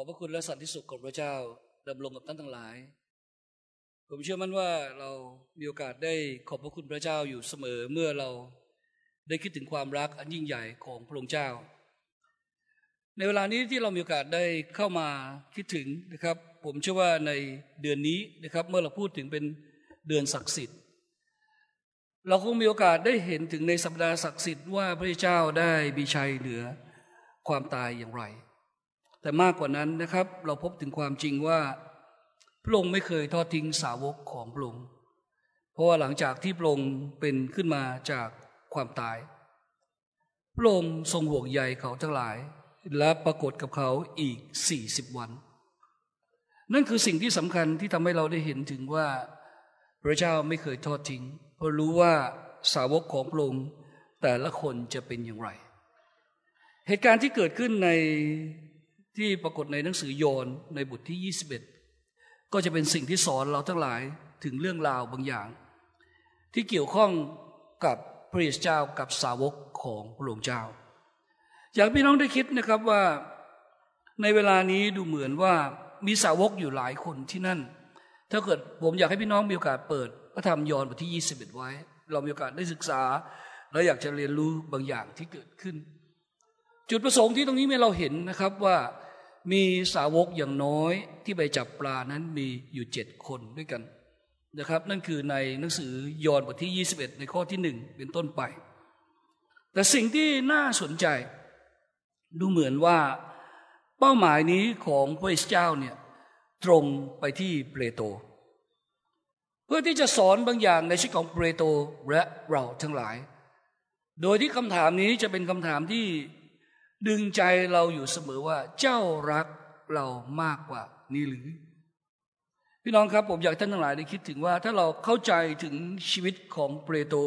อบพระคุณและสันติสุขของพระเจ้าดำรงกับท่านทั้งหลาย ผมเชื่อมั่นว่าเรามีโอกาสได้ขอบพระคุณพระเจ้าอยู่เสมอเมื่อเราได้คิดถึงความรักอันยิ่งใหญ่ของพระองค์เจ้า ในเวลานี้ที่เรามีโอกาสได้เข้ามาคิดถึงนะครับ ผมเชื่อว่าในเดือนนี้นะครับ เมื่อเราพูดถึงเป็นเดือนศักดิ์สิทธิ์ เราคงมีโอกาสได้เห็นถึงในสัปดาห์ศักดิ์สิทธิ์ว่าพระเจ้าได้มีชัยเหนือความตายอย่างไร แต่มากกว่านั้นนะครับ เราพบถึงความจริงว่า พระองค์ไม่เคยทอดทิ้งสาวกของพระองค์เพราะว่าหลังจากที่พระองค์เป็นขึ้นมาจากความตาย พระองค์ทรงห่วงใยเขาทั้งหลาย และปรากฏกับเขาอีกสี่สิบวัน นั่นคือสิ่งที่สำคัญที่ทำให้เราได้เห็นถึงว่า พระเจ้าไม่เคยทอดทิ้ง เพราะรู้ว่าสาวกของพระองค์แต่ละคนจะเป็นอย่างไร เหตุการณ์ที่เกิดขึ้นใน ที่ปรากฏในหนังสือโยนในบทที่ 21 ก็จะเป็นสิ่งที่สอนเราทั้งหลายถึงเรื่องราวบางอย่าง ที่เกี่ยวข้องกับพระเยซูเจ้ากับสาวกของพระองค์เจ้า อยากพี่น้องได้คิดนะครับว่าในเวลานี้ดูเหมือนว่ามีสาวกอยู่หลายคนที่นั่น ถ้าเกิดผมอยากให้พี่น้องมีโอกาสเปิดพระธรรมยอห์นบทที่ 21 ไว้ เรามีโอกาสได้ศึกษา และอยากจะเรียนรู้บางอย่างที่เกิดขึ้น จุดประสงค์ที่ตรงนี้เราเห็นนะครับว่ามีสาวกอย่างน้อยที่ไปจับปลานั้นมีอยู่เจ็ดคนด้วยกันนะครับ นั่นคือในหนังสือยอห์นบทที่ 21 ในข้อที่หนึ่งเป็นต้นไป แต่สิ่งที่น่าสนใจ ดูเหมือนว่าเป้าหมายนี้ของพระเจ้าเนี่ยตรงไปที่เปโตรเพื่อที่จะสอนบางอย่างในชีวิตของเปโตรและเราทั้งหลาย โดยที่คำถามนี้จะเป็นคำถามที่ ดึงใจเราอยู่เสมอว่า เจ้ารักเรามากกว่านี้หรือ พี่น้องครับผมอยากท่านทั้งหลายได้คิดถึงว่า ถ้าเราเข้าใจถึงชีวิตของเปโตร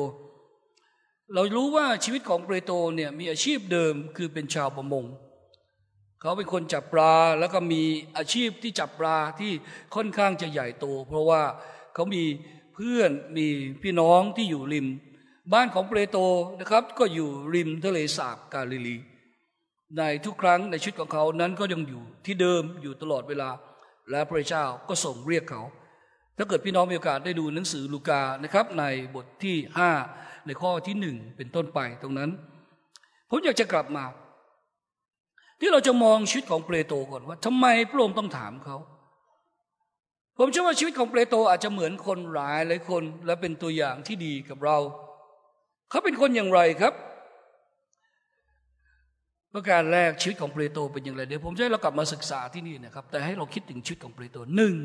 เรารู้ว่าชีวิตของเปโตรเนี่ยมีอาชีพเดิมคือเป็นชาวประมง เขาเป็นคนจับปลาแล้วก็มีอาชีพที่จับปลาที่ค่อนข้างจะใหญ่โต เพราะว่าเขามีเพื่อนมีพี่น้องที่อยู่ริม บ้านของเปโตรนะครับ ก็อยู่ริมทะเลสาบกาลิลี ในทุกครั้งในชีวิตของเขานั้นก็ยังอยู่ที่เดิมอยู่ตลอดเวลา และพระเจ้าก็ส่งเรียกเขา ถ้าเกิดพี่น้องมีโอกาสได้ดูหนังสือลูกานะครับ ในบทที่ห้าในข้อที่หนึ่งเป็นต้นไปตรงนั้น ผมอยากจะกลับมา ที่เราจะมองชีวิตของเปโตรก่อนว่าทำไมพระองค์ต้องถามเขา ผมเชื่อว่าชีวิตของเปโตรอาจจะเหมือนคนหลายหลายคนและเป็นตัวอย่างที่ดีกับเรา เขาเป็นคนอย่างไรครับ ประการแรกชีวิตของเปโตรเป็นอย่างไรเดี๋ยวผมจะให้เรากลับมาศึกษาที่นี่นะครับ แต่ให้เราคิดถึงชีวิตของเปโตรหนึ่ง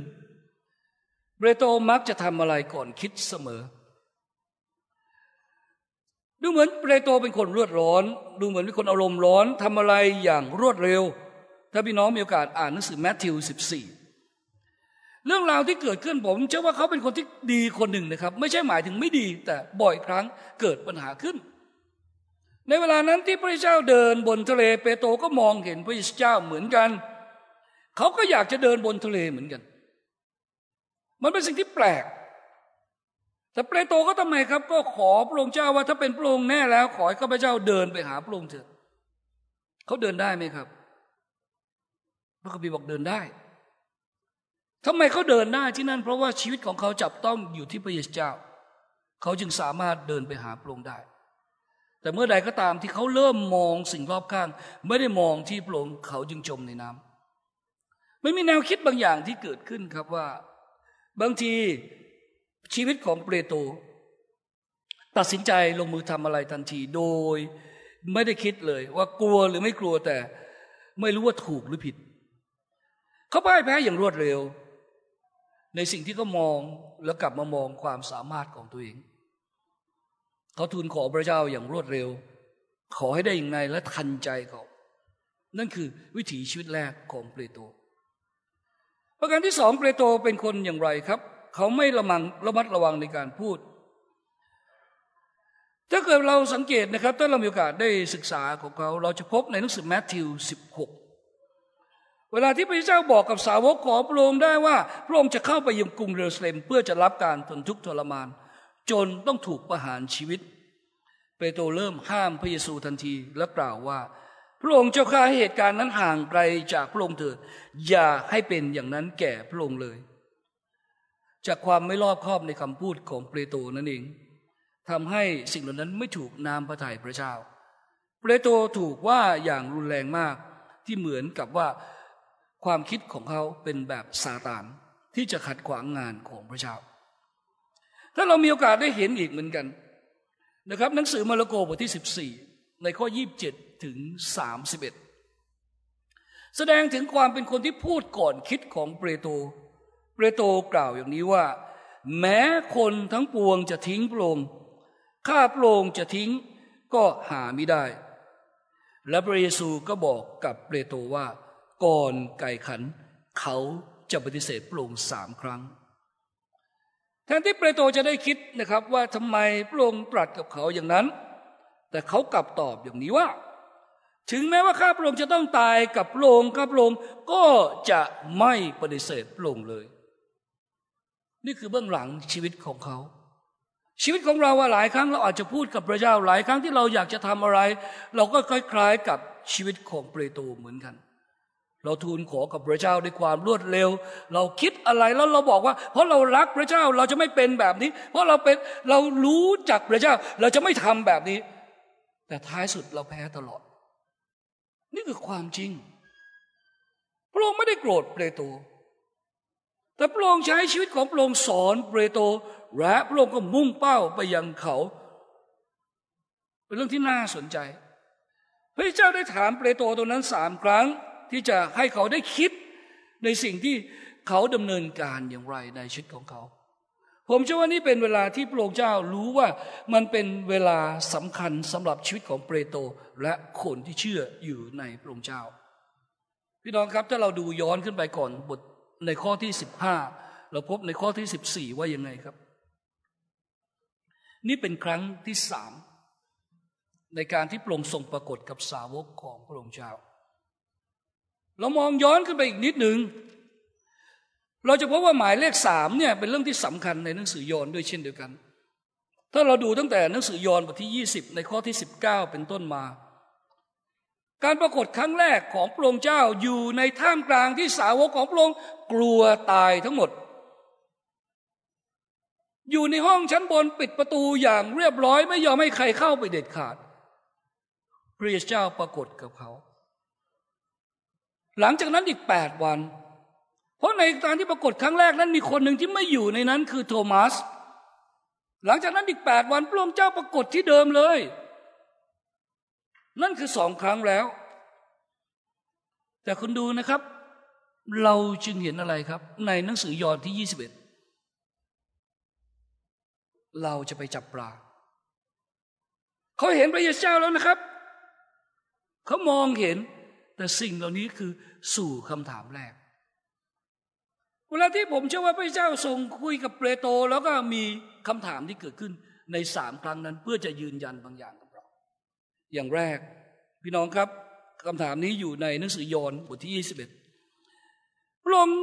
เปโตรมักจะทำอะไรก่อนคิดเสมอ ดูเหมือนเปโตรเป็นคนรวดร้อน ดูเหมือนเป็นคนอารมณ์ร้อนทำอะไรอย่างรวดเร็ว ถ้าพี่น้องมีโอกาสอ่านหนังสือแมทธิวสิบสี่เรื่องราวที่เกิดขึ้นผมเชื่อว่าเขาเป็นคนที่ดีคนหนึ่งนะครับ ไม่ใช่หมายถึงไม่ดีแต่บ่อยครั้งเกิดปัญหาขึ้น ในเวลานั้นที่พระเจ้าเดินบนทะเลเปโตรก็มองเห็นพระเจ้าเหมือนกัน เขาก็อยากจะเดินบนทะเลเหมือนกัน มันเป็นสิ่งที่แปลก แต่เปโตรก็ทำไมครับ ก็ขอพระองค์เจ้าว่าถ้าเป็นพระองค์แน่แล้ว ขอให้ข้าพเจ้าเดินไปหาพระองค์เถิดเขาเดินได้ไหมครับ พระคัมภีร์บอกเดินได้ทำไมเขาเดินได้ที่นั่น เพราะว่าชีวิตของเขาจับต้องอยู่ที่พระเยซูเจ้า เขาจึงสามารถเดินไปหาพระองค์ได้ แต่เมื่อใดก็ตามที่เขาเริ่มมองสิ่งรอบข้าง ไม่ได้มองที่พระองค์เขาจึงจมในน้ำไม่มีแนวคิดบางอย่างที่เกิดขึ้นครับว่า บางทีชีวิตของเปโตรตัดสินใจลงมือทำอะไรทันทีโดย ไม่ได้คิดเลย ว่ากลัวหรือไม่กลัวแต่ ไม่รู้ว่าถูกหรือผิด เขาพ่ายแพ้อย่างรวดเร็ว ในสิ่งที่เขามองแล้วกลับมามองความสามารถของตัวเอง เขาทูลขอพระเจ้าอย่างรวดเร็ว ขอให้ได้อย่างไรและทันใจเขา นั่นคือวิถีชีวิตแรกของเปโตรประการที่สองเปโตรเป็นคนอย่างไรครับ เขาไม่ระมังระมัดระวังในการพูด ถ้าเกิดเราสังเกตนะครับ ถ้าเรามีโอกาสได้ศึกษาของเขา เราจะพบในหนังสือแมทธิวสิบหกเวลาที่พระเจ้าบอกกับสาวกของพระองค์ได้ว่า พระองค์จะเข้าไปยังกรุงเยรูซาเล็มเพื่อจะรับการทนทุกข์ทรมาน จนต้องถูกประหารชีวิต เปโตรเริ่มห้ามพระเยซูทันทีและกล่าวว่า พระองค์เจ้าข้าให้เหตุการณ์นั้นห่างไกลจากพระองค์เถิด อย่าให้เป็นอย่างนั้นแก่พระองค์เลย จากความไม่รอบคอบในคำพูดของเปโตรนั่นเองทำให้สิ่งเหล่านั้นไม่ถูกนามพระทัยพระเจ้า เปโตรถูกว่าอย่างรุนแรงมากที่เหมือนกับว่าความคิดของเขาเป็นแบบซาตานที่จะขัดขวางงานของพระเจ้า ถ้าเรามีโอกาสได้เห็นอีกเหมือนกันนะครับ หนังสือมาระโกบทที่ 14 ในข้อ 27 ถึง 31 แสดงถึงความเป็นคนที่พูดก่อนคิดของเปโตรเปโตรกล่าวอย่างนี้ว่า แม้คนทั้งปวงจะทิ้งพรงค์ข้าพรงจะทิ้งก็หาไม่ได้ และพระเยซูก็บอกกับเปโตรว่า ก่อนไก่ขัน เขาจะปฏิเสธพรงสามครั้ง แทนที่เปโตรจะได้คิดนะครับ ว่าทำไมพระองค์ตรัสกับเขาอย่างนั้น แต่เขากลับตอบอย่างนี้ว่า ถึงแม้ว่าข้าพระองค์จะต้องตายกับพระองค์ข้าพระองค์ก็จะไม่ปฏิเสธพระองค์เลย นี่คือเบื้องหลังชีวิตของเขา ชีวิตของเราว่าหลายครั้งเราอาจจะพูดกับพระเจ้าหลายครั้งที่เราอยากจะทำอะไร เราก็คล้าย ๆกับชีวิตของเปโตรเหมือนกัน เราทูลขอกับพระเจ้าด้วยความรวดเร็ว เราคิดอะไรแล้วเราบอกว่า เพราะเรารักพระเจ้าเราจะไม่เป็นแบบนี้ เพราะเราเป็นเรารู้จักพระเจ้า เราจะไม่ทำแบบนี้ แต่ท้ายสุดเราแพ้ตลอด นี่คือความจริง พระองค์ไม่ได้โกรธเปโตรแต่พระองค์ใช้ชีวิตของพระองค์สอนเปโตรและพระองค์ก็มุ่งเป้าไปยังเขา เป็นเรื่องที่น่าสนใจ พระเจ้าได้ถามเปโตรตรงนั้นสามครั้ง ที่จะให้เขาได้คิดในสิ่งที่เขาดำเนินการอย่างไรในชีวิตของเขา ผมเชื่อว่านี่เป็นเวลาที่พระองค์เจ้ารู้ว่ามันเป็นเวลาสำคัญสำหรับชีวิตของเปโตรและคนที่เชื่ออยู่ในพระองค์เจ้า พี่น้องครับถ้าเราดูย้อนขึ้นไปก่อนบทในข้อที่สิบห้าเราพบในข้อที่สิบสี่ว่ายังไงครับ นี่เป็นครั้งที่สามในการที่พระองค์ทรงปรากฏกับสาวกของพระองค์เจ้า เรามองย้อนขึ้นไปอีกนิดหนึ่งเราจะพบว่าหมายเลขสามเนี่ยเป็นเรื่องที่สำคัญในหนังสือยอห์นด้วยเช่นเดียวกัน ถ้าเราดูตั้งแต่หนังสือยอห์นบทที่ยี่สิบในข้อที่สิบเก้าเป็นต้นมา การปรากฏครั้งแรกของพระองค์เจ้าอยู่ในท่ามกลางที่สาวกของพระองค์กลัวตายทั้งหมด อยู่ในห้องชั้นบนปิดประตูอย่างเรียบร้อยไม่ยอมให้ใครเข้าไปเด็ดขาดพระเจ้าปรากฏกับเขา หลังจากนั้นอีกแปดวัน เพราะในการที่ปรากฏครั้งแรกนั้นมีคนหนึ่งที่ไม่อยู่ในนั้นคือโทมัส หลังจากนั้นอีกแปดวันพระองค์เจ้าปรากฏที่เดิมเลย นั่นคือสองครั้งแล้ว แต่คุณดูนะครับ เราจึงเห็นอะไรครับ ในหนังสือยอห์นที่ยี่สิบเอ็ดเราจะไปจับปลาเขาเห็นพระเยซูแล้วนะครับ เขามองเห็น แต่สิ่งเหล่านี้คือสู่คำถามแรก เวลาที่ผมเชื่อว่าพระเจ้าทรงคุยกับเปโตรแล้วก็มีคำถามที่เกิดขึ้นในสามครั้งนั้นเพื่อจะยืนยันบางอย่างกับเรา อย่างแรก พี่น้องครับคำถามนี้อยู่ในหนังสือยอห์นบทที่ยี่สิบเอ็ดพระองค์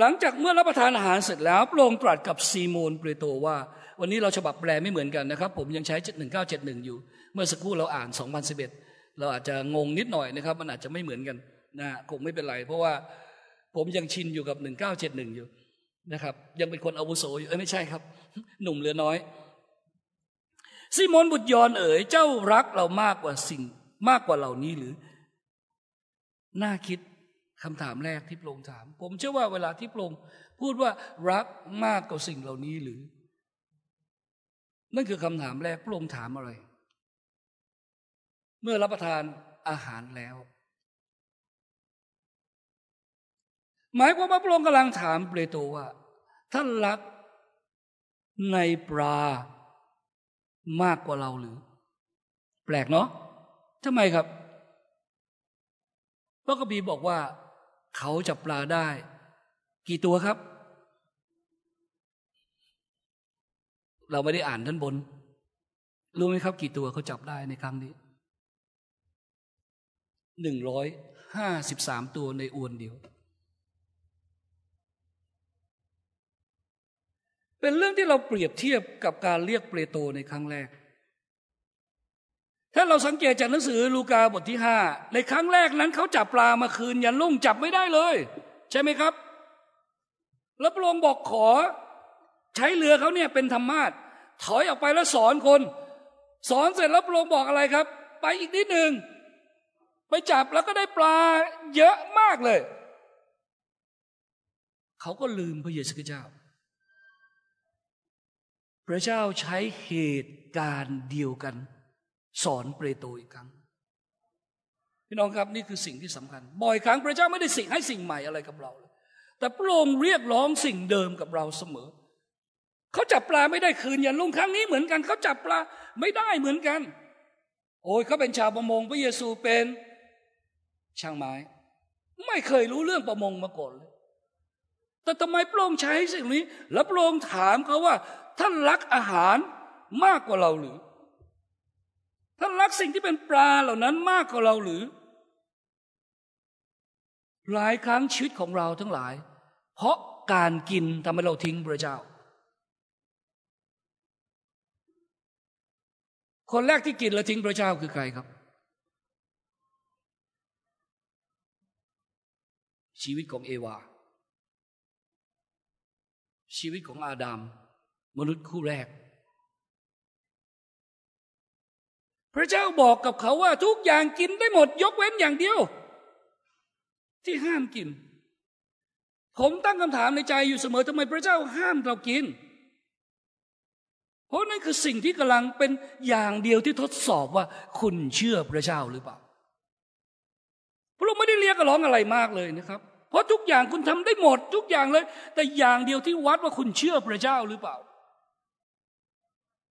หลังจากเมื่อรับประทานอาหารเสร็จแล้วพระองค์ตรัสกับซีโมนเปโตรว่า วันนี้เราฉบับแปลไม่เหมือนกันนะครับ ผมยังใช้หนึ่งเก้าเจ็ดหนึ่งอยู่ เมื่อสักครู่เราอ่านสองพันสิบ เราอาจจะงงนิดหน่อยนะครับ มันอาจจะไม่เหมือนกันนะคงไม่เป็นไร เพราะว่าผมยังชินอยู่กับหนึ่งเก้าเจ็ดหนึ่งอยู่นะครับ ยังเป็นคนอาวุโสอยู่เอ้ไม่ใช่ครับ หนุ่มเหลือน้อยซิมอนบุตรยอนเอ๋ยเจ้ารักเรามากกว่าสิ่งมากกว่าเหล่านี้หรือ น่าคิดคำถามแรกที่พระองค์ถาม ผมเชื่อว่าเวลาที่พระองค์พูดว่ารักมากกว่าสิ่งเหล่านี้หรือ นั่นคือคำถามแรกพระองค์ถามอะไร มื่อรับประทานอาหารแล้ว หมายความว่าพระองค์กำลังถามเปโตรว่า ท่านรักในปลามากกว่าเราหรือ แปลกเนาะทำไมครับพระกบีบอกว่า เขาจับปลาได้ กี่ตัวครับ เราไม่ได้อ่านท่านบน รู้ไหมครับ กี่ตัวเขาจับได้ในครั้งนี้ หนึ่งร้อยห้าสิบสามตัวในอวนเดียว เป็นเรื่องที่เราเปรียบเทียบกับการเรียกเปโตในครั้งแรก ถ้าเราสังเกตจากหนังสือลูกาบทที่ห้าในครั้งแรกนั้นเขาจับปลามาคืนยันลุ่งจับไม่ได้เลย ใช่ไหมครับ แล้วพระองค์บอกขอ ใช้เรือเขาเนี่ยเป็นธรรมาทถอยออกไปแล้วสอนคน สอนเสร็จแล้วพระองค์บอกอะไรครับ ไปอีกนิดหนึ่ง ไปจับแล้วก็ได้ปลาเยอะมากเลย เขาก็ลืมพระเยซูคริสต์เจ้า พระเจ้าใช้เหตุการณ์เดียวกัน สอนเปรโตอีกครั้งพี่น้องครับนี่คือสิ่งที่สำคัญ บ่อยครั้งพระเจ้าไม่ได้สิ่งให้สิ่งใหม่อะไรกับเราแต่พระองค์เรียกร้องสิ่งเดิมกับเราเสมอ เขาจับปลาไม่ได้คืนยันลุงครั้งนี้เหมือนกัน เขาจับปลาไม่ได้เหมือนกัน โอ้ยเขาเป็นชาวประมงพระเยซูเป็น ช่างไม้ ไม่เคยรู้เรื่องประมงมาก่อนเลย แต่ทำไมพระองค์ใช้สิ่งนี้ แล้วพระองค์ถามเขาว่า ท่านรักอาหารมากกว่าเราหรือ ท่านรักสิ่งที่เป็นปลาเหล่านั้นมากกว่าเราหรือ หลายครั้งชีวิตของเราทั้งหลาย เพราะการกินทำให้เราทิ้งพระเจ้า คนแรกที่กินแล้วทิ้งพระเจ้าคือใครครับ ชีวิตของเอวา ชีวิตของอาดัมมนุษย์คู่แรก พระเจ้าบอกกับเขาว่าทุกอย่างกินได้หมด ยกเว้นอย่างเดียว ที่ห้ามกิน ผมตั้งคำถามในใจอยู่เสมอทำไมพระเจ้าห้ามเรากิน เพราะนั่นคือสิ่งที่กำลังเป็นอย่างเดียวที่ทดสอบว่า คุณเชื่อพระเจ้าหรือเปล่า ไม่ได้เรียกร้องอะไรมากเลยนะครับ เพราะทุกอย่างคุณทำได้หมดทุกอย่างเลย แต่อย่างเดียวที่วัดว่าคุณเชื่อพระเจ้าหรือเปล่า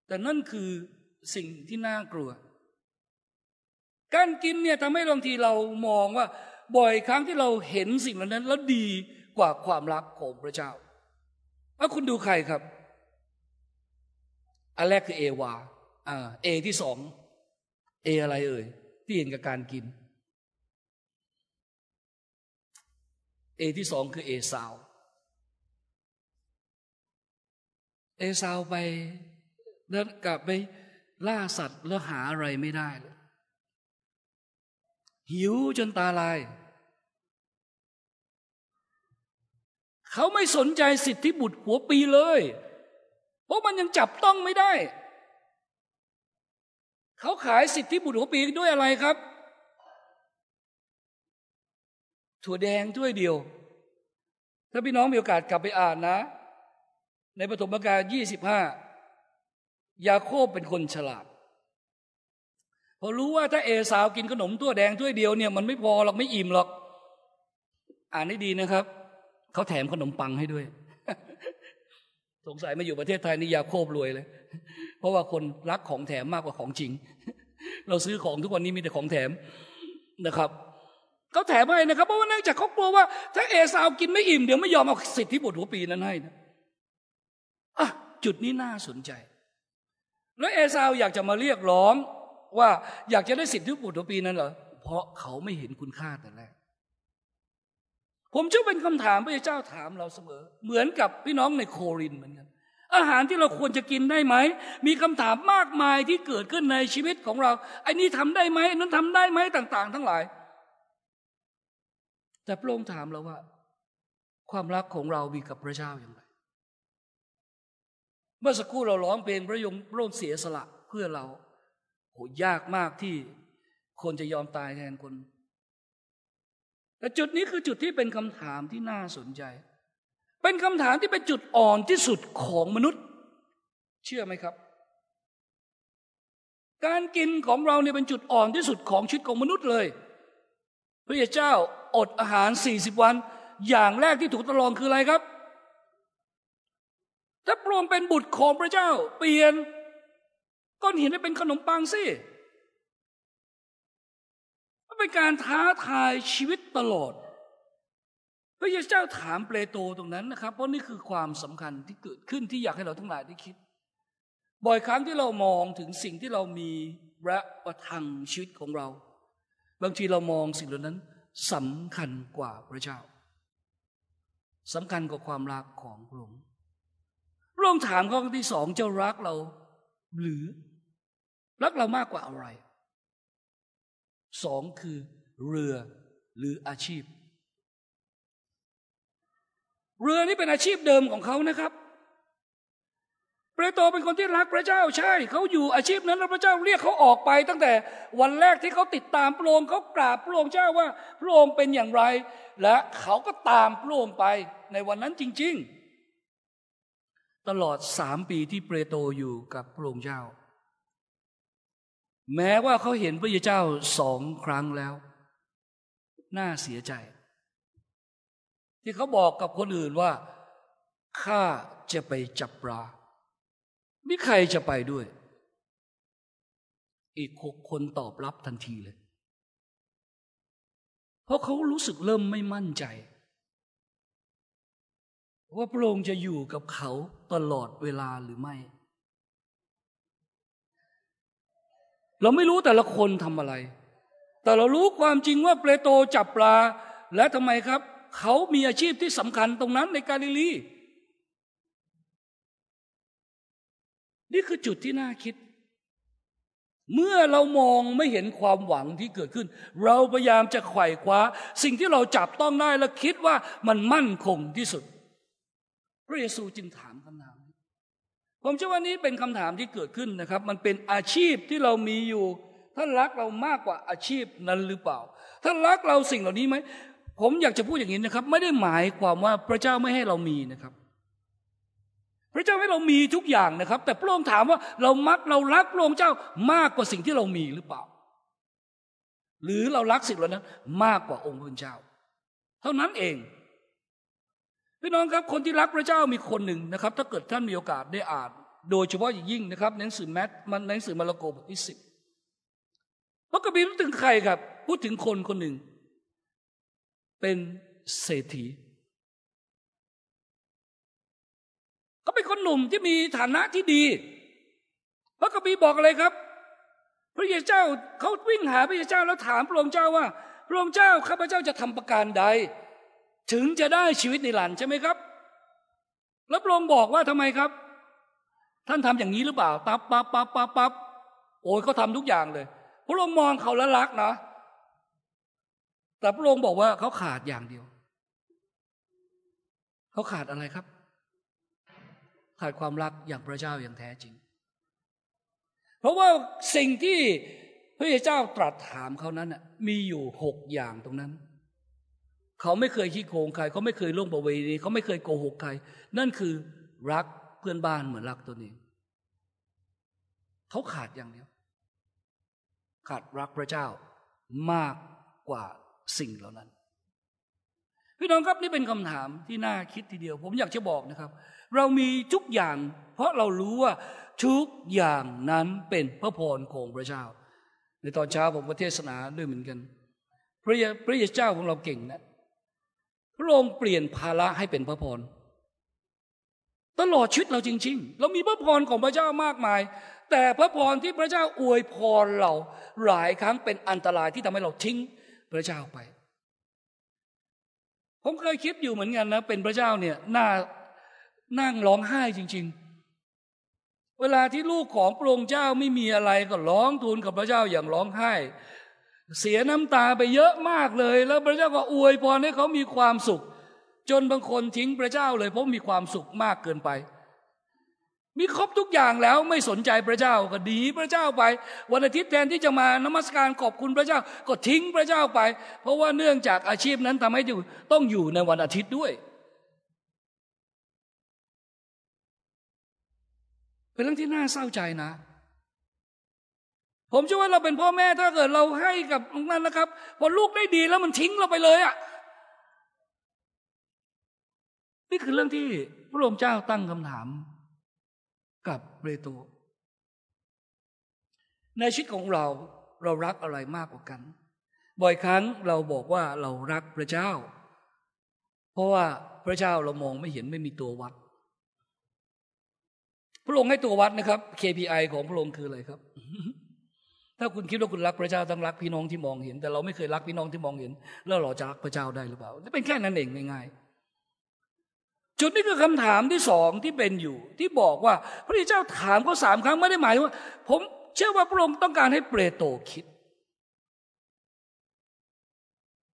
แต่นั่นคือสิ่งที่น่ากลัว การกินเนี่ยทำให้บางทีเรามองว่า บ่อยครั้งที่เราเห็นสิ่งเหล่านั้น แล้วดีกว่าความรักของพระเจ้าเอาคุณดูใครครับ อันแรกคือเอวา อ่า เอที่สอง เออะไรเอ่ย ที่เห็นกับการกิน เอที่สองคือเอสาว เอสาวไปเดินกลับไปล่าสัตว์แล้วหาอะไรไม่ได้เลยหิวจนตาลาย เขาไม่สนใจสิทธิบุตรหัวปีเลย เพราะมันยังจับต้องไม่ได้ เขาขายสิทธิบุตรหัวปีด้วยอะไรครับ ถั่วแดงถ้วยเดียว ถ้าพี่น้องมีโอกาสกลับไปอ่านนะ ในปฐมกาลยี่สิบห้ายาโคบเป็นคนฉลาดพอรู้ว่าถ้าเอสาวกินขนมตัวแดงถ้วยเดียวเนี่ยมันไม่พอหรอกไม่อิ่มหรอก อ่านให้ดีนะครับ เขาแถมขนมปังให้ด้วย สงสัยมาอยู่ประเทศไทยนี่ยาโคบรวยเลย เพราะว่าคนรักของแถมมากกว่าของจริง เราซื้อของทุกวันนี้มีแต่ของแถมนะครับ เขาแถมให้นะครับเพราะว่าเนื่องจากเขากลัวว่า ถ้าเอสาวกินไม่อิ่มเดี๋ยวไม่ยอมเอาสิทธิบุตรหัวปีนั้นให้นะอะจุดนี้น่าสนใจ แล้วเอสาวอยากจะมาเรียกร้องว่าอยากจะได้สิทธิบุตรหัวปีนั้นเหรอ เพราะเขาไม่เห็นคุณค่าแต่แรก ผมเชื่อเป็นคำถามพระเจ้าถามเราเสมอ เหมือนกับพี่น้องในโครินเหมือนกัน อาหารที่เราควรจะกินได้ไหม มีคำถามมากมายที่เกิดขึ้นในชีวิตของเรา ไอ้นี่ทำได้ไหมนั้นทำได้ไหมต่าง ๆ ทั้งหลาย แต่พระองค์ถามเราว่า ความรักของเรามีกับพระเจ้าอย่างไร เมื่อสักครู่เราร้องเพลงพระยงระองเสียสละเพื่อเราโหยากมากที่คนจะยอมตายแทนคน แต่จุดนี้คือจุดที่เป็นคำถามที่น่าสนใจ เป็นคำถามที่เป็นจุดอ่อนที่สุดของมนุษย์ เชื่อไหมครับ การกินของเราเนี่ยเป็นจุดอ่อนที่สุดของชีวิตของมนุษย์เลย พระเจ้า อดอาหารสี่สิบวัน อย่างแรกที่ถูกตลองคืออะไรครับถ้าพระองค์เป็นบุตรของพระเจ้า เปลี่ยนก้อนหินให้เป็นขนมปังสิมันเป็นการท้าทายชีวิตตลอด พระเยซูเจ้าถามเปโตรตรงนั้นนะครับ เพราะนี่คือความสำคัญที่เกิดขึ้นที่อยากให้เราทั้งหลายได้คิด บ่อยครั้งที่เรามองถึงสิ่งที่เรามีระประทังชีวิตของเรา บางทีเรามองสิ่งเหล่านั้น สำคัญกว่าพระเจ้าสำคัญกว่าความรักของพระองค์พระองค์ถามข้อที่สองเจ้ารักเราหรือ รักเรามากกว่าอะไรสองคือเรือหรืออาชีพ เรือนี่เป็นอาชีพเดิมของเขานะครับ เปโตรเป็นคนที่รักพระเจ้าใช่เขาอยู่อาชีพนั้นแล้วพระเจ้าเรียกเขาออกไป ตั้งแต่วันแรกที่เขาติดตามพระองค์เขากราบพระองค์เจ้าว่าพระองค์เป็นอย่างไร และเขาก็ตามพระองค์ไปในวันนั้นจริง ๆ ตลอดสามปีที่เปโตรอยู่กับพระองค์เจ้า แม้ว่าเขาเห็นพระเจ้าสองครั้งแล้ว น่าเสียใจ ที่เขาบอกกับคนอื่นว่าข้าจะไปจับปลา มีใครจะไปด้วย อีกหกคนตอบรับทันทีเลย เพราะเขารู้สึกเริ่มไม่มั่นใจ ว่าพระองค์จะอยู่กับเขาตลอดเวลาหรือไม่ เราไม่รู้แต่ละคนทำอะไร แต่เรารู้ความจริงว่าเปโตรจับปลา และทำไมครับ เขามีอาชีพที่สำคัญตรงนั้นในกาลิลี นี่คือจุดที่น่าคิด เมื่อเรามองไม่เห็นความหวังที่เกิดขึ้น เราพยายามจะไขว่คว้า สิ่งที่เราจับต้องได้และคิดว่ามันมั่นคงที่สุด พระเยซูจึงถามคำถามผมเชื่อว่านี้เป็นคำถามที่เกิดขึ้นนะครับ มันเป็นอาชีพที่เรามีอยู่ท่านรักเรามากกว่าอาชีพนั้นหรือเปล่าท่านรักเราสิ่งเหล่านี้ไหมผมอยากจะพูดอย่างนี้นะครับ ไม่ได้หมายความว่าพระเจ้าไม่ให้เรามีนะครับ พระเจ้าให้เรามีทุกอย่างนะครับ แต่พระองค์ถามว่าเรามักเรารักพระองค์เจ้ามากกว่าสิ่งที่เรามีหรือเปล่า หรือเรารักสิ่งเหล่านั้น มากกว่าองค์พระเจ้า เท่านั้นเองพี่น้องครับคนที่รักพระเจ้ามีคนหนึ่งนะครับ ถ้าเกิดท่านมีโอกาสได้อ่านโดยเฉพาะอย่างยิ่งนะครับหนังสือแมทมันหนังสือมาระโกบทที่สิบพระกบีพูดถึงใครครับ พูดถึงคนคนหนึ่ง เป็นเศรษฐี เขาเป็นคนหนุ่มที่มีฐานะที่ดี พระกบีบอกอะไรครับ พระเยซูเจ้าเขาวิ่งหาพระเยซูเจ้าแล้วถามพระองค์เจ้าว่าพระองค์เจ้าข้าพเจ้าจะทำประการใด ถึงจะได้ชีวิตในหลันใช่ไหมครับ แล้วพระองค์บอกว่าทำไมครับ ท่านทำอย่างนี้หรือเปล่าปั๊บปั๊บปั๊บปั๊บปั๊บโอ้ยเขาทาทุกอย่างเลย พระองค์มองเขาแล้วรักนะ แต่พระองค์บอกว่าเขาขาดอย่างเดียว เขาขาดอะไรครับ ขาดความรักอย่างพระเจ้าอย่างแท้จริง เพราะว่าสิ่งที่พระเจ้าตรัสถามเขานั้นมีอยู่หกอย่างตรงนั้น เขาไม่เคยขี้โกงใคร เขาไม่เคยล่วงประเวณีเขาไม่เคยโกหกใคร นั่นคือรักเพื่อนบ้านเหมือนรักตัวเองเขาขาดอย่างเดียว ขาดรักพระเจ้ามากกว่าสิ่งเหล่านั้น พี่น้องครับนี่เป็นคำถามที่น่าคิดทีเดียว ผมอยากจะบอกนะครับ เรามีทุกอย่าง เพราะเรารู้ว่าทุกอย่างนั้นเป็นพระพรของพระเจ้า ในตอนเช้าผมก็เทศนาด้วยเหมือนกันพระยพระเจ้าของเราเก่งนะพระองค์เปลี่ยนภาระให้เป็นพระพรตลอดชีวิตเราจริง ๆ เรามีพระพรของพระเจ้ามากมาย แต่พระพรที่พระเจ้าอวยพรเราหลายครั้งเป็นอันตรายที่ทำให้เราทิ้งพระเจ้าไป ผมเคยคิดอยู่เหมือนกันนะ เป็นพระเจ้าเนี่ยน่า นั่งร้องไห้จริง ๆ เวลาที่ลูกของพระองค์เจ้าไม่มีอะไรก็ร้องทูลกับพระเจ้าอย่างร้องไห้ เสียน้ำตาไปเยอะมากเลย แล้วพระเจ้าก็อวยพรให้เขามีความสุข จนบางคนทิ้งพระเจ้าเลย เพราะมีความสุขมากเกินไป มีครบทุกอย่างแล้วไม่สนใจพระเจ้าก็ดีพระเจ้าไป วันอาทิตย์แทนที่จะมานมัสการขอบคุณพระเจ้าก็ทิ้งพระเจ้าไป เพราะว่าเนื่องจากอาชีพนั้นทำให้ต้องอยู่ในวันอาทิตย์ด้วย เป็นเรื่องที่น่าเศร้าใจนะ ผมเชื่อว่าเราเป็นพ่อแม่ถ้าเกิดเราให้กับนั้นนะครับ พอลูกได้ดีแล้วมันทิ้งเราไปเลยอะ่ะนี่คือเรื่องที่พระองค์เจ้าตั้งคำถาม กับเปโตรในชีวิตของเราเรารักอะไรมากกว่ากัน บ่อยครั้งเราบอกว่าเรารักพระเจ้า เพราะว่าพระเจ้าเรามองไม่เห็นไม่มีตัววัด พระองค์ให้ตัววัดนะครับ KPI ของพระองค์คืออะไรครับ ถ้าคุณคิดว่าคุณรักพระเจ้าต้องรักพี่น้องที่มองเห็น แต่เราไม่เคยรักพี่น้องที่มองเห็น แล้วเราจะรักพระเจ้าได้หรือเปล่าเป็นแค่นั้นเองง่ายๆจุดนี้คือคำถามที่สองที่เป็นอยู่ ที่บอกว่า พระเจ้าถามเขาสามครั้งไม่ได้หมายว่า ผมเชื่อว่าพระองค์ต้องการให้เปรโตคิด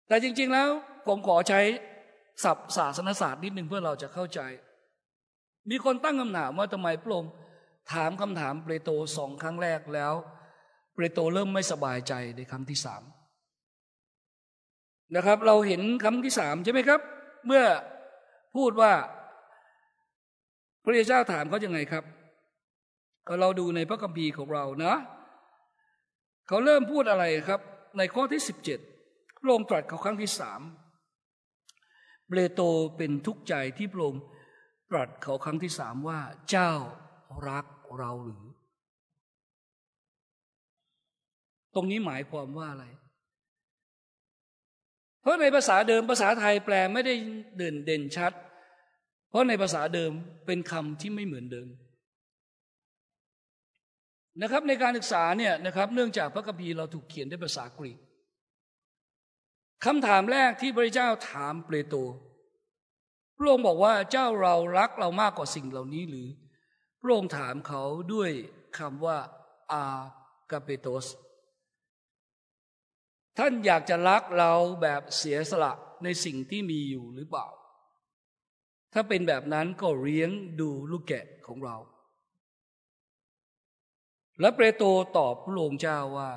แต่จริง ๆแล้วผมขอใช้ศัพท์ศาสนศาสตร์นิดหนึ่งเพื่อเราจะเข้าใจ มีคนตั้งคำถามว่าทำไมพระองค์ถามคำถามเปโตรสองครั้งแรกแล้วเปโตรเริ่มไม่สบายใจในคำที่สามนะครับ เราเห็นคำที่สามใช่ไหมครับ เมื่อพูดว่า พระเจ้าถามเขาอยังไงครับ ก็เราดูในพระคัมภีร์ของเรานะ เขาเริ่มพูดอะไรครับ ในข้อที่สิบเจ็ดพระองค์ตรัสเขาครั้งที่สามเปโตรเป็นทุกข์ใจที่พระองค์ ตรัสเขาครั้งที่สามว่า เจ้ารักเราหรือ ตรงนี้หมายความว่าอะไร เพราะในภาษาเดิมภาษาไทยแปลไม่ได้เด่นเด่นชัด เพราะในภาษาเดิมเป็นคำที่ไม่เหมือนเดิมนะครับในการศึกษาเนี่ยนะครับเนื่องจากพระคัมภีร์เราถูกเขียนด้วยภาษากรีกคำถามแรกที่พระเจ้าถามเปโตร พระองค์บอกว่าเจ้าเรารักเรามากกว่าสิ่งเหล่านี้หรือ พระองค์ถามเขาด้วยคำว่า อากาเปโตส ท่านอยากจะรักเราแบบเสียสละในสิ่งที่มีอยู่หรือเปล่า ถ้าเป็นแบบนั้นก็เลี้ยงดูลูกแกะของเรา และเปโตรตอบพระองค์เจ้าว่า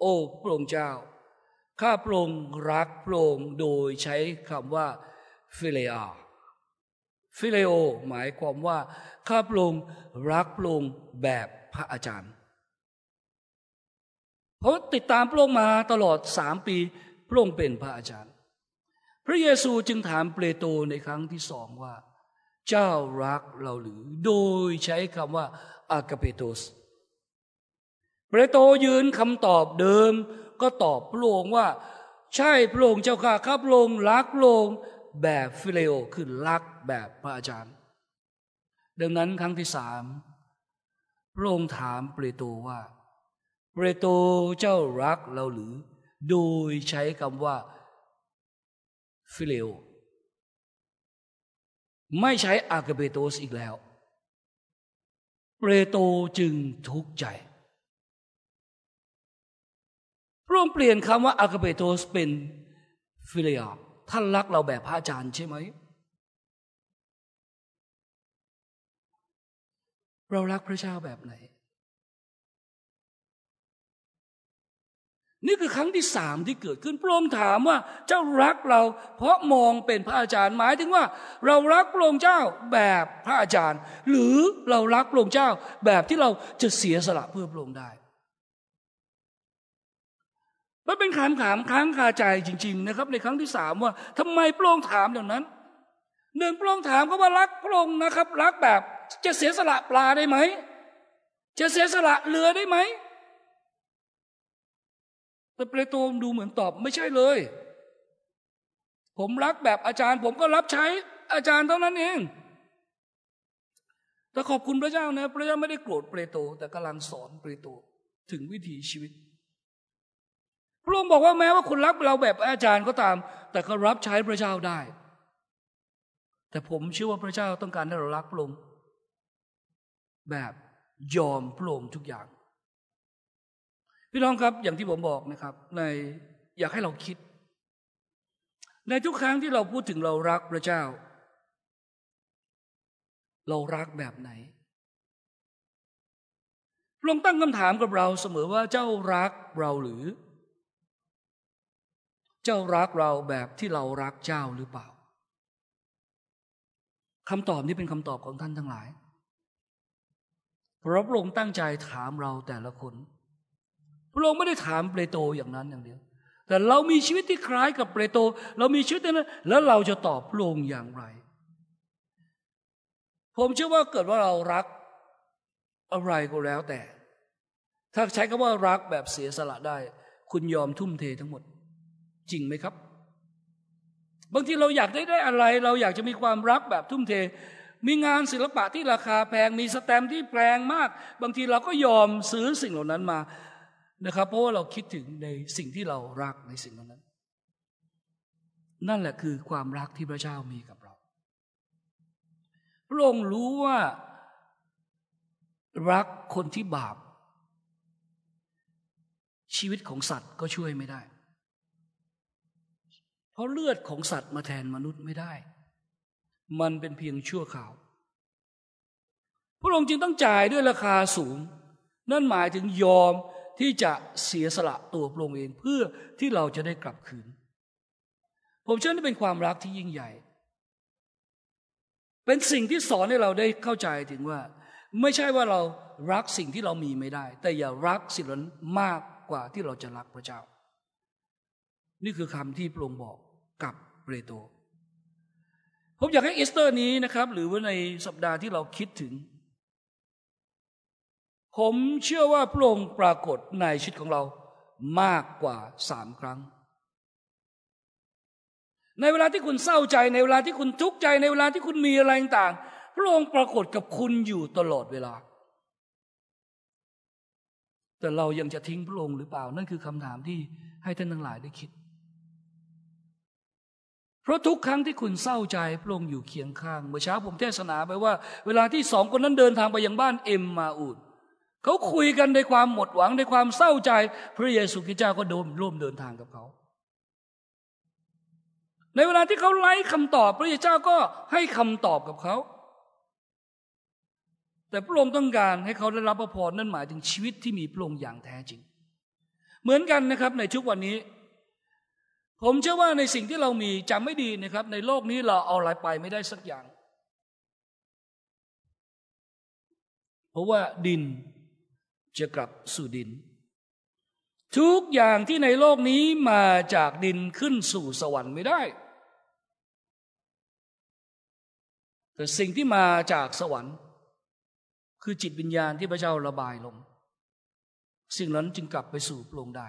โอ้พระองค์เจ้า ข้าพระองค์รักพระองค์โดยใช้คำว่าฟิเลอา ฟิเลโอ หมายความว่าข้าพระองค์รักพระองค์แบบพระอาจารย์ เพราะติดตามพระองค์มาตลอดสามปี พระองค์เป็นพระอาจารย์ พระเยซูจึงถามเปโตรในครั้งที่สองว่า เจ้ารักเราหรือ โดยใช้คำว่าอากาเปโตสเปโตรยืนคำตอบเดิมก็ตอบพระองค์ว่า ใช่พระองค์เจ้าข้าข้าพระองค์รักพระองค์ แบบฟิเลโอคือรักแบบพระอาจารย์ ดังนั้นครั้งที่สามพระองค์ถามเปโตรว่าเปโตรเจ้ารักเราหรือ โดยใช้คำว่า ฟิเลโอไม่ใช้อากาเบโตสอีกแล้ว เปโตรจึงทุกข์ใจพระองค์เปลี่ยนคำว่าอากาเบโตสเป็นฟิเลอ ท่านรักเราแบบพระอาจารย์ใช่ไหม เรารักพระเจ้าแบบไหน นี่คือครั้งที่สามที่เกิดขึ้นพระองค์ถามว่าเจ้ารักเรา เพราะมองเป็นพระอาจารย์หมายถึงว่า เรารักพระองค์เจ้าแบบพระอาจารย์ หรือเรารักพระองค์เจ้าแบบที่เราจะเสียสละเพื่อพระองค์ได้ มันเป็นคำถามค้างคาใจจริง ๆ นะครับ ในครั้งที่สามว่าทำไมพระองค์ถามอย่างนั้นหนึ่งพระองค์ถามก็ว่ารักพระองค์นะครับ รักแบบจะเสียสละปลาได้ไหมจะเสียสละเรือได้ไหมแต่เปโตรดูเหมือนตอบไม่ใช่เลย ผมรักแบบอาจารย์ ผมก็รับใช้อาจารย์เท่านั้นเอง แต่ขอบคุณพระเจ้านะ พระเจ้าไม่ได้โกรธเปโตรแต่กำลังสอนเปโตรถึงวิถีชีวิต พระองค์บอกว่าแม้ว่าคุณรักเราแบบอาจารย์ก็ตาม แต่ก็รับใช้พระเจ้าได้ แต่ผมเชื่อว่าพระเจ้าต้องการให้เรารักพระองค์แบบยอมพระองค์ทุกอย่าง พี่น้องครับอย่างที่ผมบอกนะครับ ในอยากให้เราคิด ในทุกครั้งที่เราพูดถึงเรารักพระเจ้า เรารักแบบไหนพระองค์ตั้งคำถามกับเราเสมอว่าเจ้ารักเราหรือ เจ้ารักเราแบบที่เรารักเจ้าหรือเปล่าคำตอบนี้เป็นคำตอบของท่านทั้งหลายเพราะพระองค์ตั้งใจถามเราแต่ละคน พระองค์ไม่ได้ถามเปโตรอย่างนั้นอย่างเดียว แต่เรามีชีวิตที่คล้ายกับเปโตรเรามีชีวิตนั้นแล้วเราจะตอบพระองค์อย่างไร ผมเชื่อว่าเกิดว่าเรารักอะไรก็แล้วแต่ ถ้าใช้คำว่ารักแบบเสียสละได้ คุณยอมทุ่มเททั้งหมด จริงไหมครับ บางทีเราอยากได้ได้อะไร เราอยากจะมีความรักแบบทุ่มเท มีงานศิลปะที่ราคาแพง มีสแตมที่แพงมาก บางทีเราก็ยอมซื้อสิ่งเหล่านั้นมานะครับ เพราะว่าเราคิดถึงในสิ่งที่เรารักในสิ่งเหล่านั้น นั่นแหละคือความรักที่พระเจ้ามีกับเรา พระองค์รู้ว่ารักคนที่บาป ชีวิตของสัตว์ก็ช่วยไม่ได้ ราะเลือดของสัตว์มาแทนมนุษย์ไม่ได้ มันเป็นเพียงชั่วข่าว พระองค์จึงต้องจ่ายด้วยราคาสูง นั่นหมายถึงยอมที่จะเสียสละตัวพระองค์เองเพื่อที่เราจะได้กลับคืน ผมเชื่อนี่เป็นความรักที่ยิ่งใหญ่ เป็นสิ่งที่สอนให้เราได้เข้าใจถึงว่า ไม่ใช่ว่าเรารักสิ่งที่เรามีไม่ได้ แต่อย่ารักสิ่งนั้นมากกว่าที่เราจะรักพระเจ้า นี่คือคำที่พระองค์บอก กับเปโตรผมอยากให้อีสเตอร์นี้นะครับ หรือว่าในสัปดาห์ที่เราคิดถึง ผมเชื่อว่าพระองค์ปรากฏในชีวิตของเรามากกว่าสามครั้ง ในเวลาที่คุณเศร้าใจ ในเวลาที่คุณทุกข์ใจ ในเวลาที่คุณมีอะไรต่างพระองค์ปรากฏกับคุณอยู่ตลอดเวลา แต่เรายังจะทิ้งพระองค์หรือเปล่า นั่นคือคำถามที่ให้ท่านทั้งหลายได้คิด พราะทุกครั้งที่คุณเศร้าใจพระองค์อยู่เคียงข้าง เมื่อเช้าผมเทศนาไปว่า เวลาที่สองคนนั้นเดินทางไปยังบ้านเอ็มมาอูดเขาคุยกันในความหมดหวังในความเศร้าใจ พระเยซูคริสต์เจ้าก็โดมร่วมเดินทางกับเขา ในเวลาที่เขาไล่คำตอบพระเยซูเจ้าก็ให้คำตอบกับเขา แต่พระองค์ต้องการให้เขาได้รับพระพรนั่นหมายถึงชีวิตที่มีพระองค์อย่างแท้จริง เหมือนกันนะครับในทุกวันนี้ ผมเชื่อว่าในสิ่งที่เรามีจำไม่ดีนะครับ ในโลกนี้เราเอาอะไรไปไม่ได้สักอย่าง เพราะว่าดินจะกลับสู่ดิน ทุกอย่างที่ในโลกนี้มาจากดินขึ้นสู่สวรรค์ไม่ได้ แต่สิ่งที่มาจากสวรรค์ คือจิตวิญญาณที่พระเจ้าระบายลง สิ่งนั้นจึงกลับไปสู่พรงได้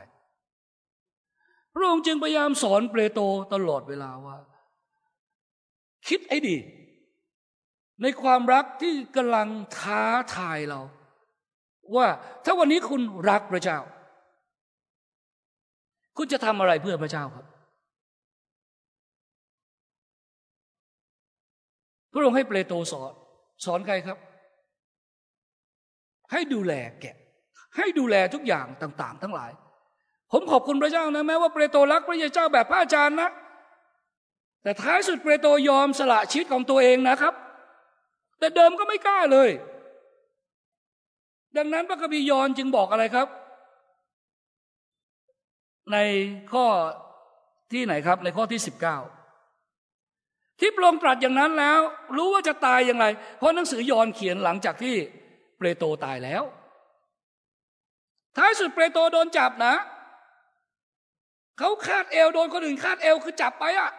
พระองค์จึงพยายามสอนเปโตรตลอดเวลาว่า คิดให้ดี ในความรักที่กำลังท้าทายเรา ว่าถ้าวันนี้คุณรักพระเจ้า คุณจะทำอะไรเพื่อพระเจ้าครับ พระองค์ให้เปโตรสอน สอนใครครับ ให้ดูแลแกะ ให้ดูแลทุกอย่างต่าง ๆ ทั้งหลาย ผมขอบคุณพระเจ้านะแม้ว่าเปโตรรักพระเจ้าแบบพระอาจารย์นะ แต่ท้ายสุดเปโตรยอมสละชีวิตของตัวเองนะครับ แต่เดิมก็ไม่กล้าเลย ดังนั้นพระกบียอนจึงบอกอะไรครับ ในข้อที่ไหนครับ ในข้อที่สิบเก้าที่ปรงตรัสอย่างนั้นแล้ว รู้ว่าจะตายอย่างไร เพราะหนังสือยอนเขียนหลังจากที่เปโตรตายแล้ว ท้ายสุดเปโตรโดนจับนะ เขาคาดเอวโดนคนอื่นคาดเอวคือจับไปอะ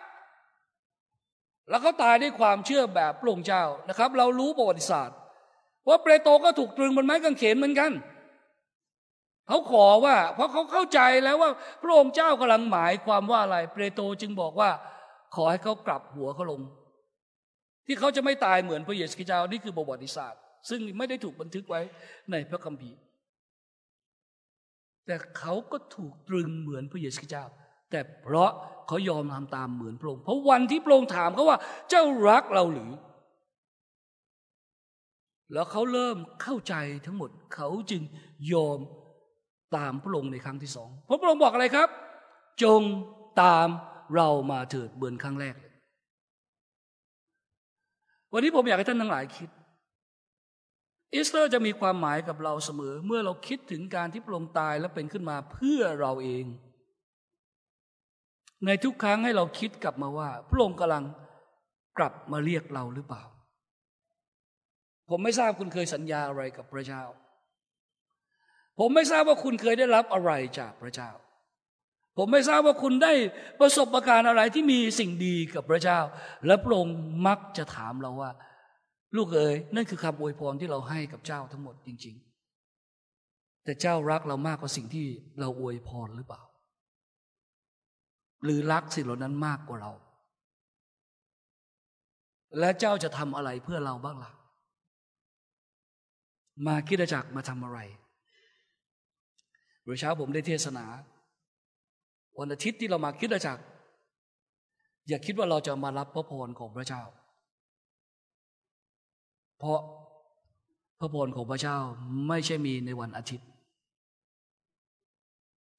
แล้วเขาตายด้วยความเชื่อแบบพระองค์เจ้านะครับ เรารู้ประวัติศาสตร์ ว่าเปโตรก็ถูกตรึงบนไม้กางเขนเหมือนกันเขาขอว่า เพราะเขาเข้าใจแล้วว่า พระองค์เจ้ากำลังหมายความว่าอะไร เปโตรจึงบอกว่า ขอให้เขากลับหัวเขาลง ที่เขาจะไม่ตายเหมือนพระเยซูคริสต์เจ้านี่คือประวัติศาสตร์ ซึ่งไม่ได้ถูกบันทึกไว้ในพระคัมภีร์ แต่เขาก็ถูกตรึงเหมือนพระเยซูเจ้า แต่เพราะเขายอมทำตามเหมือนพระองค์เพราะวันที่พระองค์ถามเขาว่า เจ้ารักเราหรือ แล้วเขาเริ่มเข้าใจทั้งหมด เขาจึงยอมตามพระองค์ในครั้งที่สองพระพระองค์บอกอะไรครับ จงตามเรามาเถิดเบือนครั้งแรกเลยวันนี้ผมอยากให้ท่านทั้งหลายคิด อีสเตอร์จะมีความหมายกับเราเสมอ เมื่อเราคิดถึงการที่พระองค์ตายและเป็นขึ้นมาเพื่อเราเอง ในทุกครั้งให้เราคิดกลับมาว่า พระองค์กำลังกลับมาเรียกเราหรือเปล่า ผมไม่ทราบคุณเคยสัญญาอะไรกับพระเจ้า ผมไม่ทราบว่าคุณเคยได้รับอะไรจากพระเจ้า ผมไม่ทราบว่าคุณได้ประสบะการณ์อะไรที่มีสิ่งดีกับพระเจ้า และพระองค์มักจะถามเราว่า ลูกเอ๋ยนั่นคือคำอวยพรที่เราให้กับเจ้าทั้งหมดจริง ๆ แต่เจ้ารักเรามากกว่าสิ่งที่เราอวยพรหรือเปล่า หรือรักสิ่งเหล่านั้นมากกว่าเรา และเจ้าจะทำอะไรเพื่อเราบ้างล่ะ มาคิดจักมาทำอะไรเมื่อเช้าผมได้เทศนา วันอาทิตย์ที่เรามาคิดจักอย่าคิดว่าเราจะมารับพระพรของพระเจ้า เพราะพระพรของพระเจ้าไม่ใช่มีในวันอาทิตย์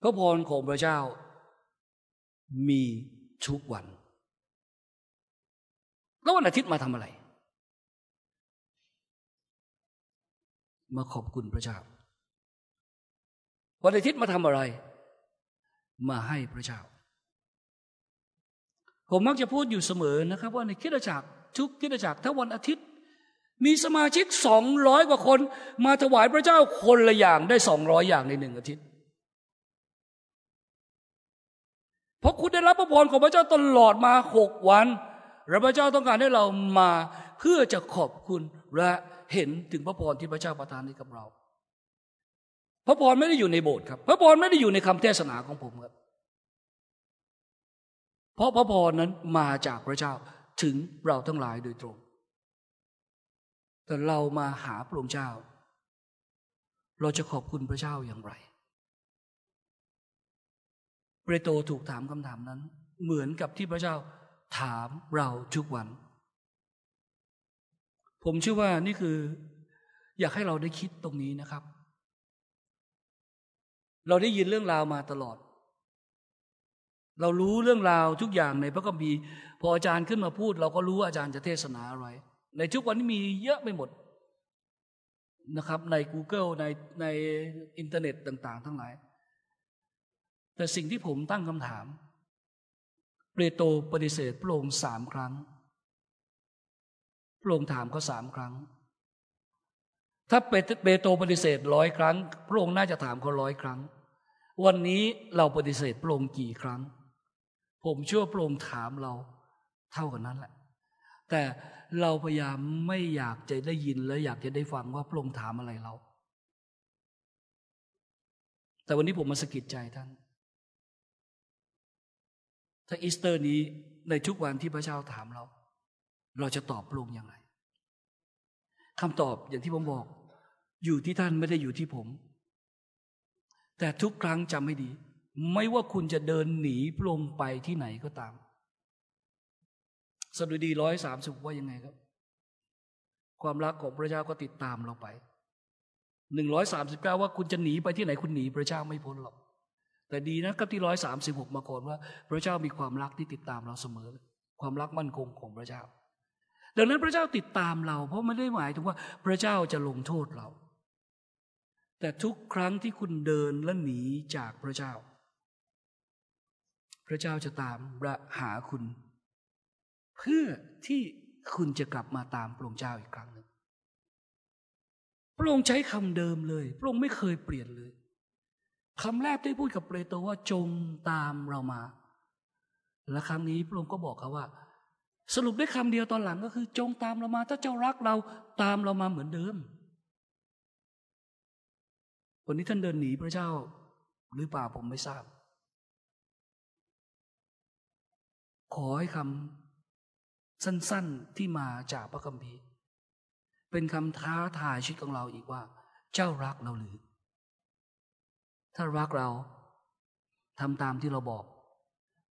พระพรของพระเจ้ามีทุกวัน แล้ววันอาทิตย์มาทำอะไร มาขอบคุณพระเจ้า วันอาทิตย์มาทำอะไร มาให้พระเจ้า ผมมักจะพูดอยู่เสมอนะครับ ว่าในคิดจักรทุกคิดจักรถ้าวันอาทิตย์ มีสมาชิกสองร้อยกว่าคน มาถวายพระเจ้าคนละอย่างได้สองร้อยอย่างในหนึ่งอาทิตย์เพราะคุณได้รับพระพรของพระเจ้าตลอดมาหกวันและพระเจ้าต้องการให้เรามาเพื่อจะขอบคุณและเห็นถึงพระพรที่พระเจ้าประทานให้กับเรา พระพรไม่ได้อยู่ในโบสถ์ครับ พระพรไม่ได้อยู่ในคำเทศนาของผมครับ เพราะพระพรนั้นมาจากพระเจ้าถึงเราทั้งหลายโดยตรง แต่เรามาหาพระองค์เจ้า เราจะขอบคุณพระเจ้าอย่างไรเปโตรถูกถามคำถามนั้น เหมือนกับที่พระเจ้าถามเราทุกวัน ผมเชื่อว่านี่คือ อยากให้เราได้คิดตรงนี้นะครับ เราได้ยินเรื่องราวมาตลอด เรารู้เรื่องราวทุกอย่างในพระคัมภีร์พออาจารย์ขึ้นมาพูด เราก็รู้อาจารย์จะเทศนาอะไร ในทุกวันนี้มีเยอะไปหมดนะครับ ใน Google ในในอินเทอร์เน็ตต่าง ๆ ทั้งหลาย แต่สิ่งที่ผมตั้งคำถาม เปโตปฏิเสธพระองค์สามครั้ง พระองค์ถามเขาสามครั้ง ถ้าเปโตปฏิเสธร้อยครั้ง พระองค์น่าจะถามเขาร้อยครั้ง วันนี้เราปฏิเสธพระองค์กี่ครั้ง ผมเชื่อพระองค์ถามเราเท่ากันนั้นแหละ แต่ เราพยายามไม่อยากจะได้ยินและอยากจะได้ฟังว่าพระองค์ถามอะไรเรา แต่วันนี้ผมมาสะกิดใจท่าน ถ้าอีสเตอร์นี้ในทุกวันที่พระเจ้าถามเรา เราจะตอบพระองค์อย่างไรคำตอบอย่างที่ผมบอก อยู่ที่ท่านไม่ได้อยู่ที่ผม แต่ทุกครั้งจำให้ดี ไม่ว่าคุณจะเดินหนีพระองค์ไปที่ไหนก็ตาม สดุดีร้อยสามสิบว่ายังไงครับ ความรักของพระเจ้าก็ติดตามเราไปหนึ่งร้อยสามสิบเก้าว่าคุณจะหนีไปที่ไหนคุณหนีพระเจ้าไม่พ้นหรอก แต่ดีนะก็ที่ร้อยสามสิบหกมาก่อนว่า พระเจ้ามีความรักที่ติดตามเราเสมอ ความรักมั่นคงของพระเจ้า ดังนั้นพระเจ้าติดตามเรา เพราะไม่ได้หมายถึงว่าพระเจ้าจะลงโทษเรา แต่ทุกครั้งที่คุณเดินและหนีจากพระเจ้า พระเจ้าจะตามระหาคุณ เพื่อที่คุณจะกลับมาตามพระองค์เจ้าอีกครั้งหนึ่งพระองค์ใช้คำเดิมเลยพระองค์ไม่เคยเปลี่ยนเลยคำแรกที่พูดกับเปโตรว่าจงตามเรามา และครั้งนี้พระองค์ก็บอกเขาว่า สรุปได้คำเดียวตอนหลังก็คือ จงตามเรามา ถ้าเจ้ารักเราตามเรามาเหมือนเดิม วันนี้ท่านเดินหนีพระเจ้า หรือเปล่าผมไม่ทราบ ขอให้คำ สั้นๆที่มาจากพระคัมภีร์ เป็นคำท้าทายชีวิตของเราอีกว่า เจ้ารักเราหรือ ถ้ารักเราทำตามที่เราบอก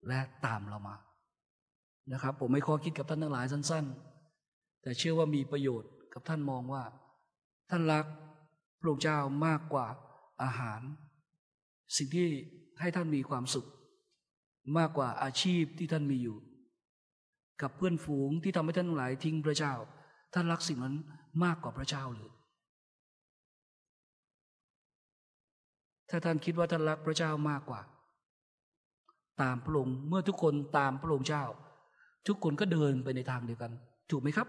และตามเรามา นะครับ ผมไม่ขอคิดกับท่านทั้งหลายสั้น ๆ แต่เชื่อว่ามีประโยชน์กับท่านมองว่า ท่านรักพระองค์เจ้ามากกว่าอาหาร สิ่งที่ให้ท่านมีความสุข มากกว่าอาชีพที่ท่านมีอยู่ กับเพื่อนฝูงที่ทำให้ท่านหลายทิ้งพระเจ้า ท่านรักสิ่งนั้นมากกว่าพระเจ้าเลยถ้าท่านคิดว่าท่านรักพระเจ้ามากกว่า ตามพระองค์เมื่อทุกคนตามพระองค์เจ้า ทุกคนก็เดินไปในทางเดียวกัน ถูกไหมครับ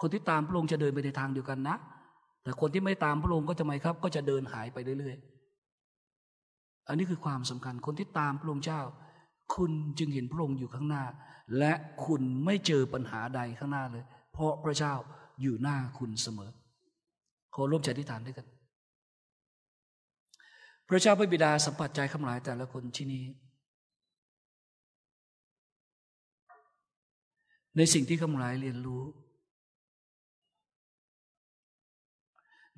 คนที่ตามพระองค์จะเดินไปในทางเดียวกันนะ แต่คนที่ไม่ตามพระองค์ก็จะไมครับ ก็จะเดินหายไปเรื่อยๆ อันนี้คือความสำคัญคนที่ตามพระองค์เจ้า คุณจึงเห็นพระองค์อยู่ข้างหน้า และคุณไม่เจอปัญหาใดข้างหน้าเลย เพราะพระเจ้าอยู่หน้าคุณเสมอ ขอร่วมใจที่ฐานด้วยกัน พระเจ้าพระบิดาสัมผัสใจคำหลายแต่ละคนที่นี้ ในสิ่งที่คำหลายเรียนรู้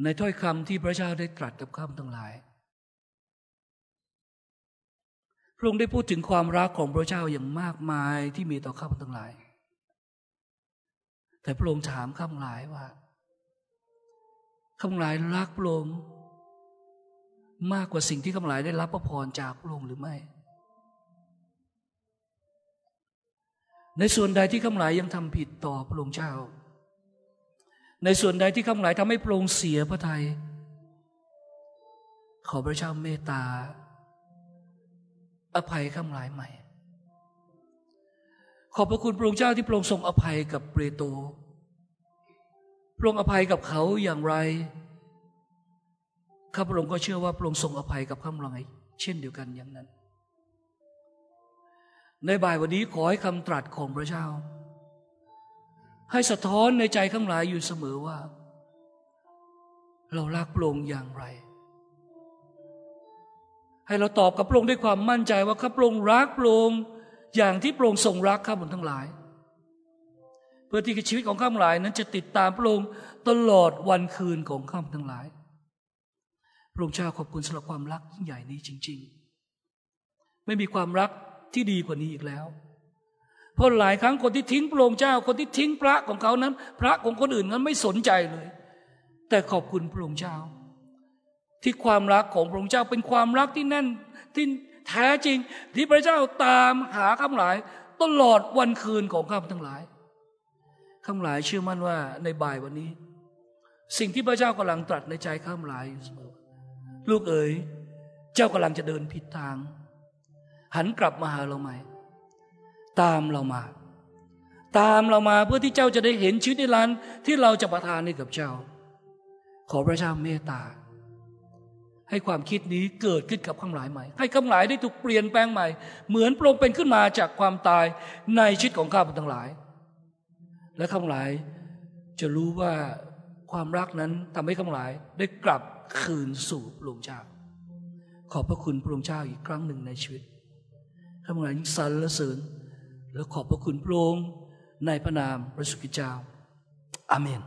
ในถ้อยคำที่พระเจ้าได้ตรัสกับข้ามทั้งหลาย พระองค์ได้พูดถึงความรักของพระเจ้าอย่างมากมายที่มีต่อข้าพทั้งหลาย แต่พระองค์ถามข้ามหลายว่าข้ามหลายรักพระองค์มากกว่าสิ่งที่ข้าหลายได้รับพระพรจากพระองค์หรือไม่ ในส่วนใดที่ข้าพเจ้ายยังทำผิดต่อพระองค์เจ้า ในส่วนใดที่ข้าพเจ้าทำให้พระองค์เสียพระทยัยขอพระเจ้าเมตตา อภัยข้าพเจ้าใหม่ ขอบพระคุณพระองค์เจ้าที่พระองค์ทรงอภัยกับเปโตรพระองค์อภัยกับเขาอย่างไรข้าพระองค์ก็เชื่อว่าพระองค์ทรงอภัยกับข้าพเจ้าเช่นเดียวกันอย่างนั้น ในบ่ายวันนี้ขอให้คำตรัสของพระเจ้า ให้สะท้อนในใจข้างหลายอยู่เสมอว่า เรารักพระองค์อย่างไร ให้เราตอบกับพระองค์ด้วยความมั่นใจว่าข้าพระองค์รักพระองค์อย่างที่พระองค์ทรงรักข้าพเจ้าทั้งหลาย เพื่อที่ชีวิตของข้าพเจ้านั้นจะติดตามพระองค์ตลอดวันคืนของข้าพเจ้าทั้งหลาย พระองค์เจ้าขอบคุณสำหรับความรักยิ่งใหญ่นี้จริง ๆ ไม่มีความรักที่ดีกว่านี้อีกแล้วเพราะหลายครั้งคนที่ทิ้งพระองค์เจ้า คนที่ทิ้งพระของเขานั้น พระของคนอื่นนั้นไม่สนใจเลย แต่ขอบคุณพระองค์เจ้า ที่ความรักของพระองค์เจ้าเป็นความรักที่แน่นที่แท้จริง ที่พระเจ้าตามหาข้าพหลาย ตลอดวันคืนของข้าพทั้งหลายข้าหลายเชื่อมั่นว่าในบ่ายวันนี้ สิ่งที่พระเจ้ากำลังตรัสในใจข้าหลายเสมอลูกเอ๋ยเจ้ากำลังจะเดินผิดทาง หันกลับมาหาเราใหม่ ตามเรามา ตามเรามาเพื่อที่เจ้าจะได้เห็นชีวิตนิรันดร์ที่เราจะประทานให้กับเจ้า ขอพระเจ้าเมตตา ให้ความคิดนี้เกิดขึ้นกับข้าหลายใหม่ ให้ข้าหลายได้ถูกเปลี่ยนแปลงใหม่ เหมือนพระองค์เป็นขึ้นมาจากความตายในชีวิตของข้าพเจ้าทั้งหลาย และข้าหลายจะรู้ว่าความรักนั้นทำให้ข้าหลายได้กลับคืนสู่พระองค์เจ้าขอบพระคุณพระองค์เจ้าอีกครั้งหนึ่งในชีวิตข้าหลายสรรเสริญและขอบพระคุณพระองค์ในพระนามพระสุกิเจ้าอาเมน